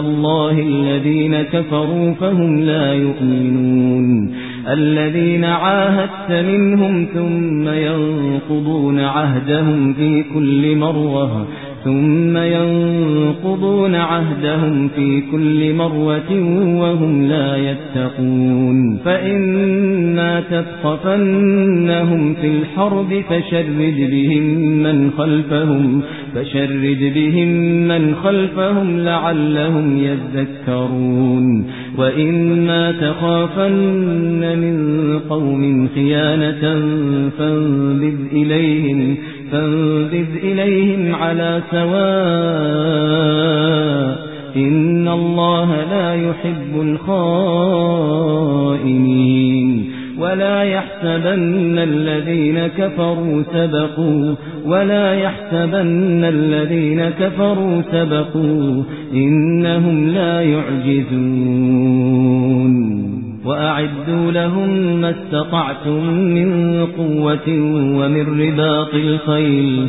الله الذين كفروا فهم لا يؤمنون. الذين عاهدت منهم ثم ينقضون عهدهم في كل مرة ثم ينقضون عهدهم في كل مرة وهم لا يتقون. فإنا تثقفنهم في الحرب فشرد بهم من خلفهم فشرد بهم من خلفهم لعلهم يذكرون. وإما تخافن من قوم خيانة فانبذ إليهم فانبذ إليهم على سواء. إن الله لا يحب الخائنين. ولا يحسبن الذين كفروا سبقوا ولا يحسبن الذين كفروا سبقوا إنهم لا يعجزون وأعدوا لهم ما استطعتم من قوة ومن رباط الخيل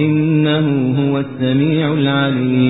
إنه هو السميع العليم.